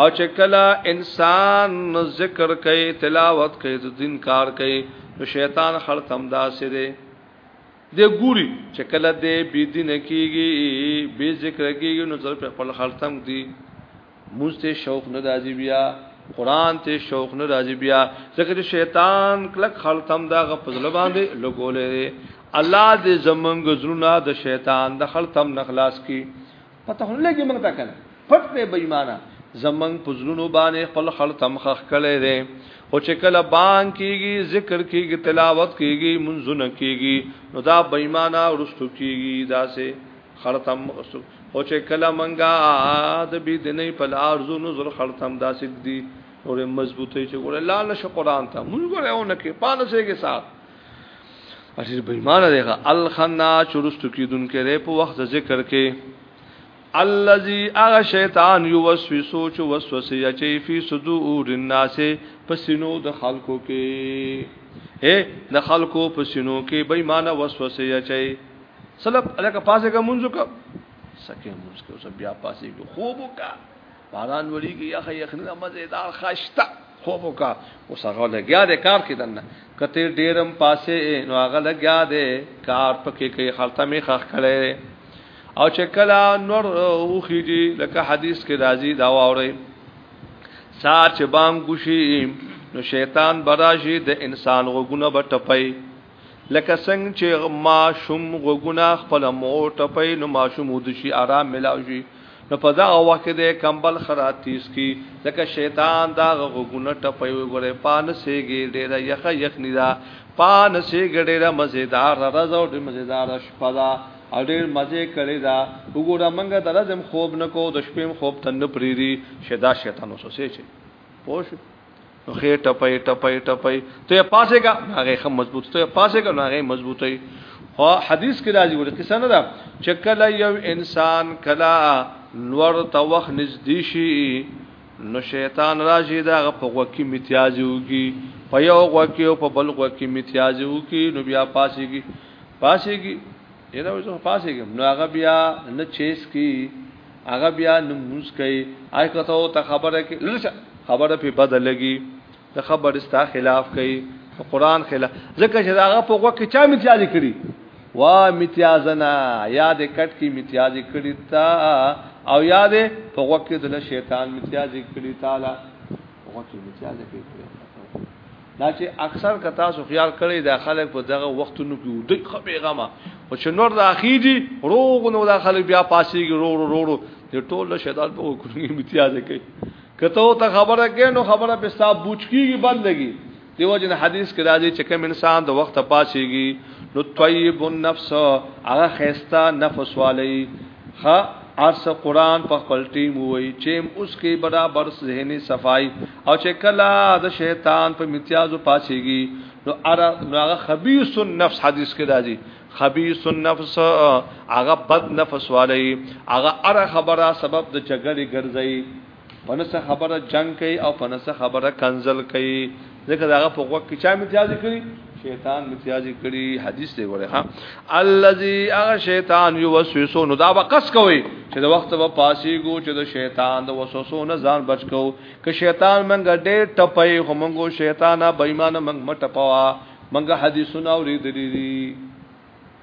او چې کله انسان ذکر کوي تلاوت کوي د دین کار کوي نو شیطان خړتم داسې دی د ګوري چې کله دې بي دین کیږي بي ذکر کیږي نو زر په خپل خړتم دی موسته شوق نه راځي بیا قران ته شوق نه راځي بیا ځکه چې شیطان کلک خړتم دا غ پزله باندې لګولې الله دې زمونږ زړونه د شیطان د خړتم نخلاص کی پته هم لګي موږ ته کنه پټ دی بې ایمانه زمنګ پزلونو باندې خپل خل تم خخ کړي دي او چې کله بان کیږي ذکر کیږي تلاوت کیږي منځونه کیږي نو دا بې ایمانه ورستو کیږي دا سه خلتم ورستو او چې کله منګا د بی دنې په لارزو نظر خلتم دا سګ دي اور مضبوطی چې ګور الله نشه قران ته مونږ ګور او نه کې پاله سه کې سات اصل به ایمان دی الخنا چرستو کیدون کړي په وخت ذکر کې الذي اغه شیطان یو وسوسو چ وسوسه یچی فی صدور الناس پسینو د خلکو کې اے د خلکو پسینو کې بې ایمان وسوسه یچی سلب الکه پاسه کا منځو کا سکه منځ کې اوس بیا پاسه کو خوب وکړه باران وریږي یخ یخنه مزیدار خشتا خوب وکا اوس هغه لګیا دی کار کې دنه کته ډیرم پاسه نو هغه لګیا دی کار پکې کې خلته می خخ کړي او چې کله نور اوخیږي لکه حدیث کې راځي دا واوري سار چې بام ګوشي نو شیطان براشي د انسان غوګونه بټپي لکه څنګه چې ماشوم غوګونه خپل مور ټپي نو ماشوم ود شي آرام ملاو شي نو په دا وخت د کمبل خرا تیز کی ځکه شیطان دا غوګونه ټپي وګوره پان سیګي ډیره یخه یخنی دا پان سیګ ډیره مزیدار رزو ډیره مزیدار شپه دا او ډیر مزه کړی دا وګوره منګه درځم خوب نکو د شپې خوب تن پریری شدا شیطان وسوسه چي پوه خې ټپي ټپي ټپي ته پاسه کا هغه خه مضبوط ته پاسه کا هغه مضبوطي خو حدیث کې راځي ولې قصه نه ده چې کله یو انسان کلا لور ته وخت نږدې شي نو شیطان راځي دا په غوکی میتیازي وکي په یو غوکی او په بل غوکی میتیازي وکي نو بیا پاسيږي پاسيږي یدا وځو پاسېګم نو هغه بیا نه چیس کی هغه بیا نه موس کوي آی کته او ته خبره کې لږه خبره په بد لګي د خبر استا خلاف کوي قرآن خلاف ځکه چې هغه په وګه کې چا امتیاز کړی وا امتیازنا یاد کټ کې امتیاز کړی تا او یاد په وګه کې د شیطان امتیاز کړی تعالی وګه کې امتیاز کړی دا چې اکثر که تاسو خیال کړی دا خلک په دغه وختونو کې ودی خو پیغامه او چې نور راخیږي روغ نو دا خلک بیا پاسېږي رو رو رو رو د ټول شیطان په کوټنګي امتیاز کوي کته ته خبره کې نو خبره په حساب بوج کیږي بند لګي دیو جن حدیث کې راځي چې کوم انسان د وخت پاسېږي نو طیب النفس هغه خيستا نفس والی ها ارس قران په خپل ټیم وای چې اوس کې برابر ذهني صفای او چې کلا د شیطان په امتیازو پاسيږي نو ارا نو هغه خبيث النفس حدیث کې راځي خبيث النفس هغه بد نفس والی هغه اره خبره سبب د جګړې ګرځي په نه څه خبره جنگ کوي او په نه څه خبره کنزل کوي ځکه دا په غوږ کې چا امتیاز کړی شیطان امتیاز کړی حدیث دی وره ها الذي اغه شیطان یوسوسو نو دا وقص کوي چې د وخت په پاسي ګو چې د شیطان د وسوسو نه ځان بچ کو که شیطان منګه ډېر ټپي همغو شیطانه بېمانه منګ مټپوا منګه حدیثونه اورېدلې دي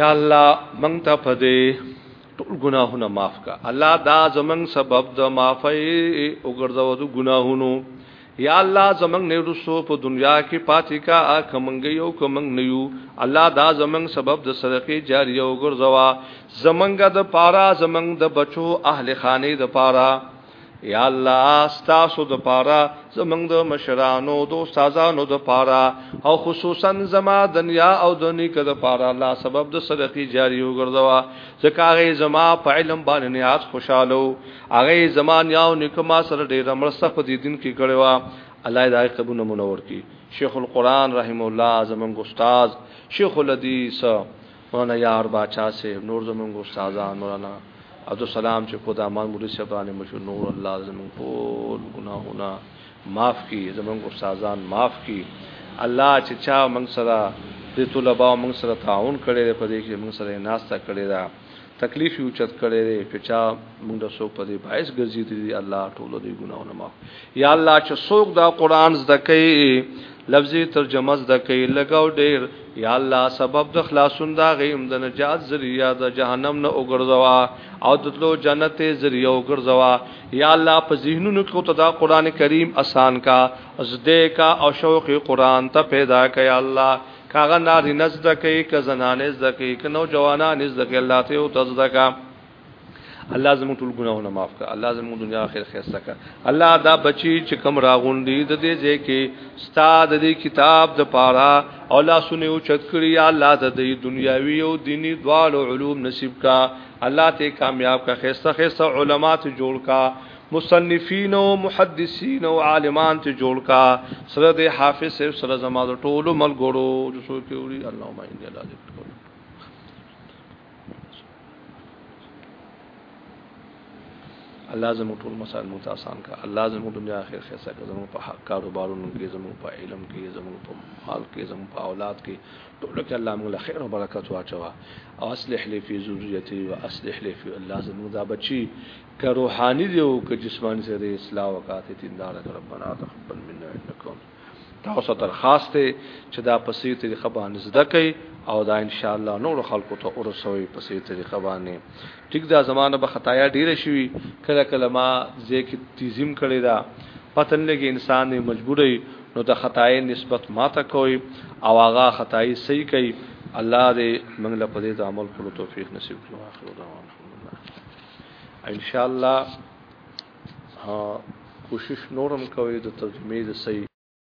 یا الله مونږ ته په دې ټول ګناهونه معاف کا الله دا زمنګ سبب د معافی وګرځاو د ګناهونو یا الله زمنګ نه رسو په دنیا کې پاتې کا کمنګ یو کمنګ نه یو الله دا زمنګ سبب د صدقې جاریه وګرځوا زمنګ د پارا زمنګ د بچو اهل خانه د پارا یا الله ستاسو د پاره زمنګ د مشرانو د استادانو د پاره او خصوصا زما دنیا او دنی کې د پاره الله سبب د صدقې جاری وګرځوا ځکه هغه زما په علم باندې نیاز خوشاله هغه زما نیاو نکما سره ډېر مرسته په دې دین کې کړو الله دې قبول منور کی شیخ القران رحم الله زمنګ استاد شیخ الحدیث مولانا یار باچا صاحب نور زمونږ استادان مولانا عبدالسلام چې خدا مان مولوی صاحب باندې مشهور نور الله زمونږ ټول ګناهونه معاف کړي زمونږ استادان معاف کړي الله چې چا موږ سره د طلباء موږ سره تعاون کړي په دې کې موږ سره ناستا کړي دا تکلیف یو چت کړي چې چا موږ د سو په دې باعث ګرځي دي الله ټول دې ګناهونه معاف یا الله چې څوک دا قران زده کوي لفظي ترجمه زده کوي لګاو ډیر یا الله سبب د خلاصون دا غیم د نجات ذریعہ د جهنم نه وګرځوا او د تلو جنت ذریعہ وګرځوا یا الله په ذهنونو کې ته دا قران کریم آسان کا زده کا او شوق قران ته پیدا کړي الله کاغه ناری نزد کوي ک زنانه زده کوي ک نوجوانان زده کوي الله ته او تزده کا الله زموږ ټول ګناهونه معاف کړه الله زموږ دنیا اخر خیسته کړه الله دا بچی چې کم راغوندي د دې ځای کې ستاد دې کتاب د پاره او لا سونه او چت کړی الله د دې دنیاوی او دینی دوال علوم نصیب کا الله ته کامیاب کا خیسته خیسته علما ته جوړ کا مصنفین او محدثین او عالمان ته جوړ کا سره د حافظ صاحب سره زماده ټولو ملګرو جو سو کې وړي اللهم ان الله الله زموږ ټول مسائل مو آسان کړه الله زموږ دنیا آخرت خیسه کړه زموږ په حق کاروبارونو کې زموږ په علم کې زموږ په مال کې زموږ په اولاد کې ټول کې الله موږ خیر او برکت واچوا او اصلح لي في ذريتي واصلح لي في الله زموږ دا بچي که روحاني دی او که جسماني سره اصلاح وکاته تیندار ربنا تقبل منا انکم تاسو تر خاص ته چې دا په سي طریقه باندې زده کوي او دا ان شاء الله نور خلکو ته ورسوي په سي طریقه باندې ټیک دا زمانه به خطایا ډیر شي کله کله ما ځکه تیزیم کړی دا پتن لګي انسان مجبورې نو د خطای نسبت ماته کوي او هغه خطای صحیح کوي الله دې موږ له پدې د عمل کولو توفیق نصیب کړي واخر دعوانا ان شاء الله ها کوشش نور هم کوئ د ترجمې د صحیح.